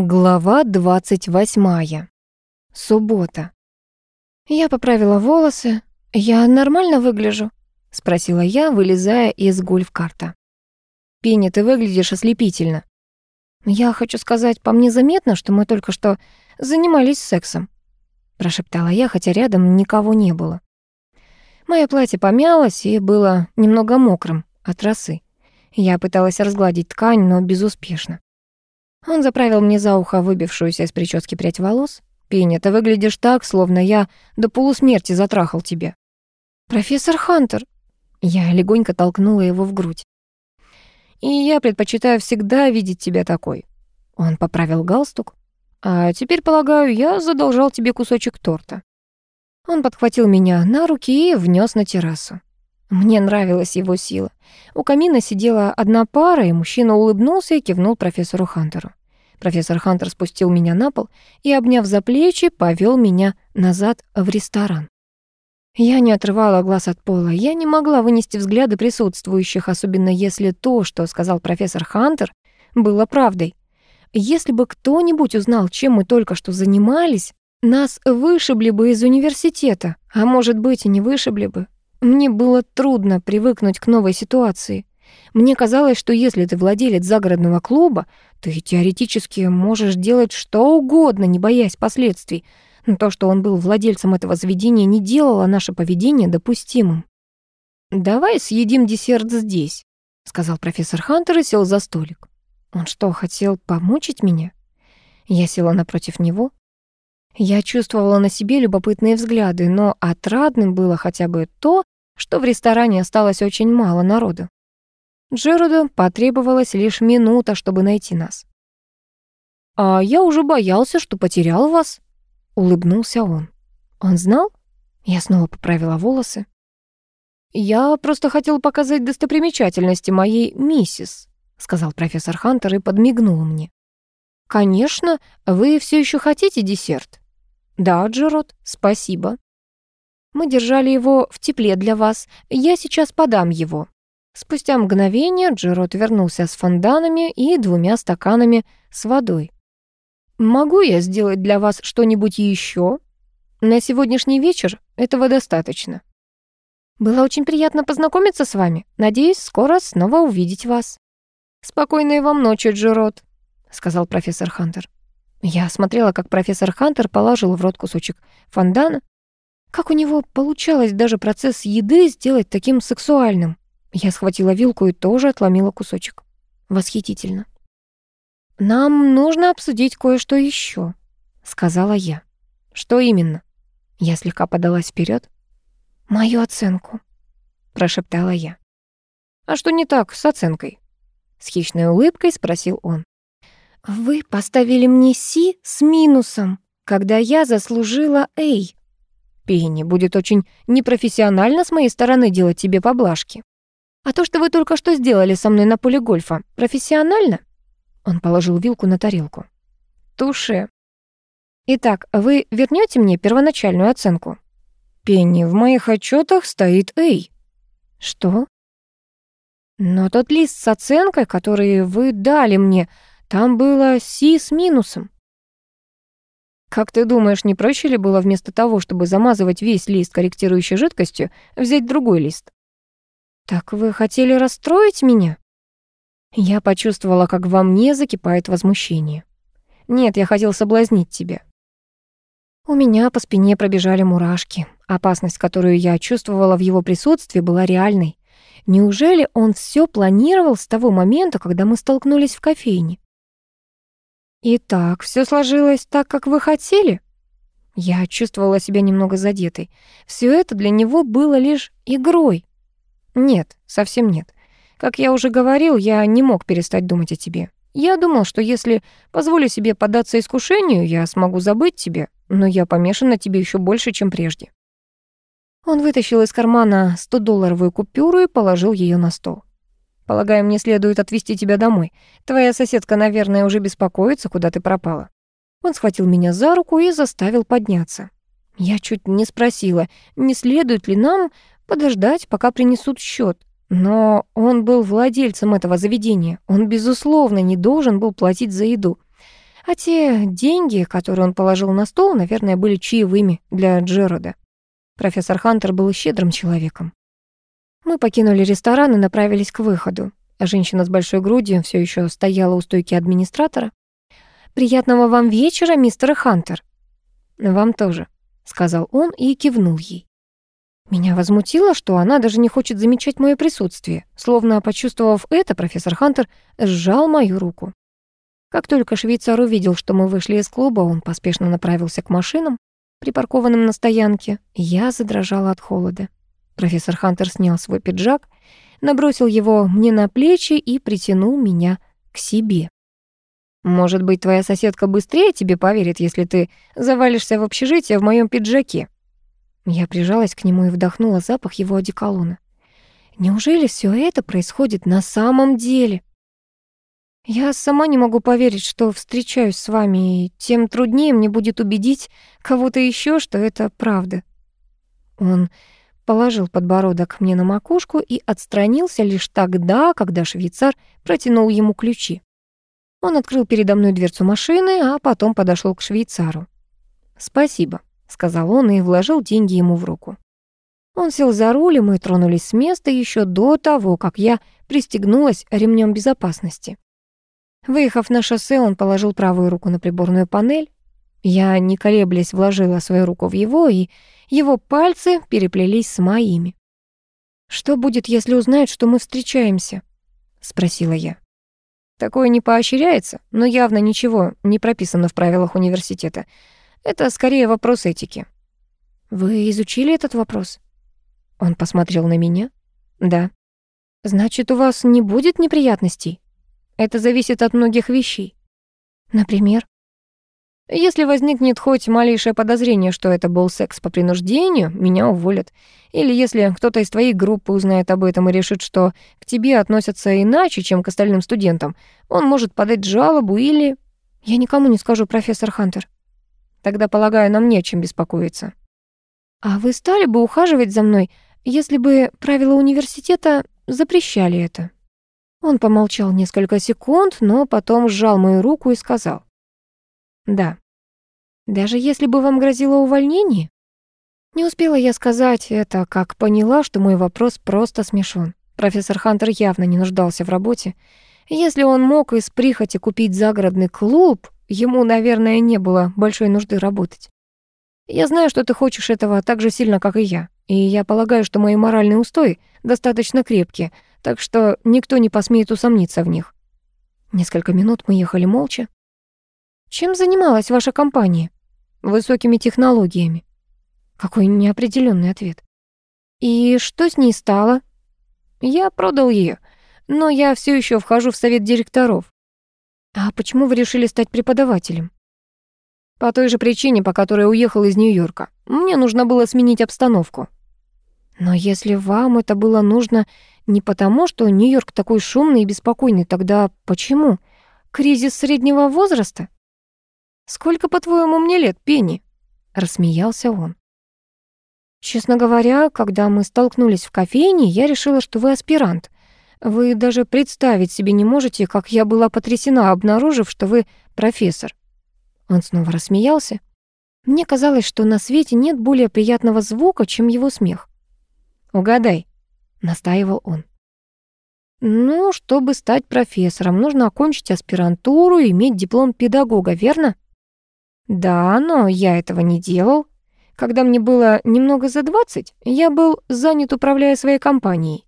Глава 28. Суббота. Я поправила волосы. «Я нормально выгляжу?» — спросила я, вылезая из гольф-карта. «Пенни, ты выглядишь ослепительно». «Я хочу сказать, по мне заметно, что мы только что занимались сексом», — прошептала я, хотя рядом никого не было. Мое платье помялось и было немного мокрым от росы. Я пыталась разгладить ткань, но безуспешно. Он заправил мне за ухо выбившуюся из прически прядь волос. «Пенни, ты выглядишь так, словно я до полусмерти затрахал тебя». «Профессор Хантер!» Я легонько толкнула его в грудь. «И я предпочитаю всегда видеть тебя такой». Он поправил галстук. «А теперь, полагаю, я задолжал тебе кусочек торта». Он подхватил меня на руки и внес на террасу. Мне нравилась его сила. У камина сидела одна пара, и мужчина улыбнулся и кивнул профессору Хантеру. Профессор Хантер спустил меня на пол и, обняв за плечи, повел меня назад в ресторан. Я не отрывала глаз от пола. Я не могла вынести взгляды присутствующих, особенно если то, что сказал профессор Хантер, было правдой. Если бы кто-нибудь узнал, чем мы только что занимались, нас вышибли бы из университета, а может быть и не вышибли бы. Мне было трудно привыкнуть к новой ситуации. Мне казалось, что если ты владелец загородного клуба, ты теоретически можешь делать что угодно, не боясь последствий. Но то, что он был владельцем этого заведения, не делало наше поведение допустимым. «Давай съедим десерт здесь», — сказал профессор Хантер и сел за столик. Он что, хотел помучить меня? Я села напротив него. Я чувствовала на себе любопытные взгляды, но отрадным было хотя бы то, что в ресторане осталось очень мало народу. Джероду потребовалась лишь минута, чтобы найти нас. «А я уже боялся, что потерял вас», — улыбнулся он. «Он знал?» Я снова поправила волосы. «Я просто хотел показать достопримечательности моей миссис», — сказал профессор Хантер и подмигнул мне. «Конечно, вы все еще хотите десерт?» «Да, Джерод, спасибо». «Мы держали его в тепле для вас. Я сейчас подам его». Спустя мгновение Джерот вернулся с фонданами и двумя стаканами с водой. «Могу я сделать для вас что-нибудь еще? На сегодняшний вечер этого достаточно». «Было очень приятно познакомиться с вами. Надеюсь, скоро снова увидеть вас». «Спокойной вам ночи, Джерот», — сказал профессор Хантер. Я смотрела, как профессор Хантер положил в рот кусочек фондана. Как у него получалось даже процесс еды сделать таким сексуальным. Я схватила вилку и тоже отломила кусочек. Восхитительно. «Нам нужно обсудить кое-что еще», — сказала я. «Что именно?» Я слегка подалась вперед. «Мою оценку», — прошептала я. «А что не так с оценкой?» С хищной улыбкой спросил он. «Вы поставили мне Си с минусом, когда я заслужила Эй. Пенни, будет очень непрофессионально с моей стороны делать тебе поблажки. А то, что вы только что сделали со мной на поле гольфа, профессионально?» Он положил вилку на тарелку. «Туше. Итак, вы вернете мне первоначальную оценку?» «Пенни, в моих отчетах стоит «Эй». «Что?» «Но тот лист с оценкой, который вы дали мне, там было «Си» с минусом». Как ты думаешь, не проще ли было вместо того, чтобы замазывать весь лист корректирующей жидкостью, взять другой лист? «Так вы хотели расстроить меня?» Я почувствовала, как во мне закипает возмущение. «Нет, я хотел соблазнить тебя». У меня по спине пробежали мурашки. Опасность, которую я чувствовала в его присутствии, была реальной. Неужели он все планировал с того момента, когда мы столкнулись в кофейне? «Итак, все сложилось так, как вы хотели?» Я чувствовала себя немного задетой. Все это для него было лишь игрой. Нет, совсем нет. Как я уже говорил, я не мог перестать думать о тебе. Я думал, что если позволю себе поддаться искушению, я смогу забыть тебя, но я помешан на тебе еще больше, чем прежде. Он вытащил из кармана 100-долларовую купюру и положил ее на стол. Полагаю, мне следует отвезти тебя домой. Твоя соседка, наверное, уже беспокоится, куда ты пропала. Он схватил меня за руку и заставил подняться. Я чуть не спросила, не следует ли нам подождать, пока принесут счет. Но он был владельцем этого заведения. Он, безусловно, не должен был платить за еду. А те деньги, которые он положил на стол, наверное, были чаевыми для Джерода. Профессор Хантер был щедрым человеком. Мы покинули ресторан и направились к выходу. Женщина с большой грудью все еще стояла у стойки администратора. «Приятного вам вечера, мистер Хантер!» «Вам тоже», — сказал он и кивнул ей. Меня возмутило, что она даже не хочет замечать мое присутствие. Словно почувствовав это, профессор Хантер сжал мою руку. Как только швейцар увидел, что мы вышли из клуба, он поспешно направился к машинам, припаркованным на стоянке. Я задрожала от холода. Профессор Хантер снял свой пиджак, набросил его мне на плечи и притянул меня к себе. «Может быть, твоя соседка быстрее тебе поверит, если ты завалишься в общежитие в моем пиджаке?» Я прижалась к нему и вдохнула запах его одеколона. Неужели все это происходит на самом деле? Я сама не могу поверить, что встречаюсь с вами, и тем труднее мне будет убедить кого-то еще, что это правда. Он положил подбородок мне на макушку и отстранился лишь тогда, когда швейцар протянул ему ключи. Он открыл передо мной дверцу машины, а потом подошел к швейцару. «Спасибо», сказал он и вложил деньги ему в руку. Он сел за руль, и мы тронулись с места еще до того, как я пристегнулась ремнем безопасности. Выехав на шоссе, он положил правую руку на приборную панель. Я, не колеблясь, вложила свою руку в его, и его пальцы переплелись с моими. «Что будет, если узнают, что мы встречаемся?» — спросила я. Такое не поощряется, но явно ничего не прописано в правилах университета. Это скорее вопрос этики. Вы изучили этот вопрос? Он посмотрел на меня. Да. Значит, у вас не будет неприятностей? Это зависит от многих вещей. Например? Если возникнет хоть малейшее подозрение, что это был секс по принуждению, меня уволят. Или если кто-то из твоей группы узнает об этом и решит, что к тебе относятся иначе, чем к остальным студентам, он может подать жалобу или... Я никому не скажу, профессор Хантер. Тогда, полагаю, нам не о чем беспокоиться. А вы стали бы ухаживать за мной, если бы правила университета запрещали это? Он помолчал несколько секунд, но потом сжал мою руку и сказал. Да. Даже если бы вам грозило увольнение? Не успела я сказать это, как поняла, что мой вопрос просто смешон. Профессор Хантер явно не нуждался в работе. Если он мог из прихоти купить загородный клуб, Ему, наверное, не было большой нужды работать. Я знаю, что ты хочешь этого так же сильно, как и я. И я полагаю, что мои моральные устои достаточно крепкие, так что никто не посмеет усомниться в них. Несколько минут мы ехали молча. Чем занималась ваша компания? Высокими технологиями. Какой неопределенный ответ. И что с ней стало? Я продал ее, но я все еще вхожу в совет директоров. «А почему вы решили стать преподавателем?» «По той же причине, по которой уехал из Нью-Йорка. Мне нужно было сменить обстановку». «Но если вам это было нужно не потому, что Нью-Йорк такой шумный и беспокойный, тогда почему? Кризис среднего возраста?» «Сколько, по-твоему, мне лет, Пенни?» — рассмеялся он. «Честно говоря, когда мы столкнулись в кофейне, я решила, что вы аспирант. Вы даже представить себе не можете, как я была потрясена, обнаружив, что вы профессор». Он снова рассмеялся. Мне казалось, что на свете нет более приятного звука, чем его смех. «Угадай», — настаивал он. «Ну, чтобы стать профессором, нужно окончить аспирантуру и иметь диплом педагога, верно?» «Да, но я этого не делал. Когда мне было немного за двадцать, я был занят, управляя своей компанией.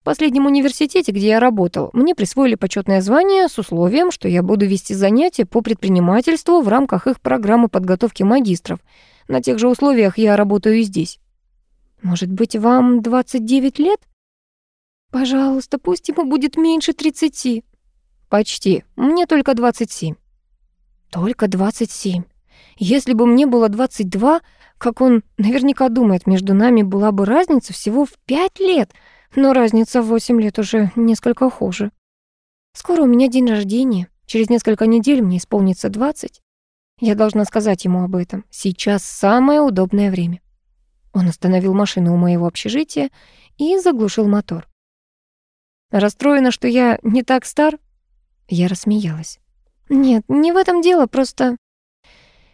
В последнем университете, где я работал, мне присвоили почетное звание с условием, что я буду вести занятия по предпринимательству в рамках их программы подготовки магистров. На тех же условиях я работаю и здесь. Может быть, вам 29 лет? Пожалуйста, пусть ему будет меньше 30. Почти. Мне только 27. Только 27. Если бы мне было 22, как он наверняка думает, между нами была бы разница всего в 5 лет — но разница в восемь лет уже несколько хуже. Скоро у меня день рождения, через несколько недель мне исполнится двадцать. Я должна сказать ему об этом. Сейчас самое удобное время. Он остановил машину у моего общежития и заглушил мотор. Расстроена, что я не так стар? Я рассмеялась. Нет, не в этом дело, просто...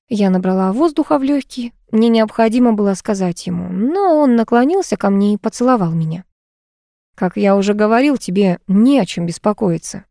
Я набрала воздуха в легкие. Мне необходимо было сказать ему, но он наклонился ко мне и поцеловал меня. Как я уже говорил, тебе не о чем беспокоиться.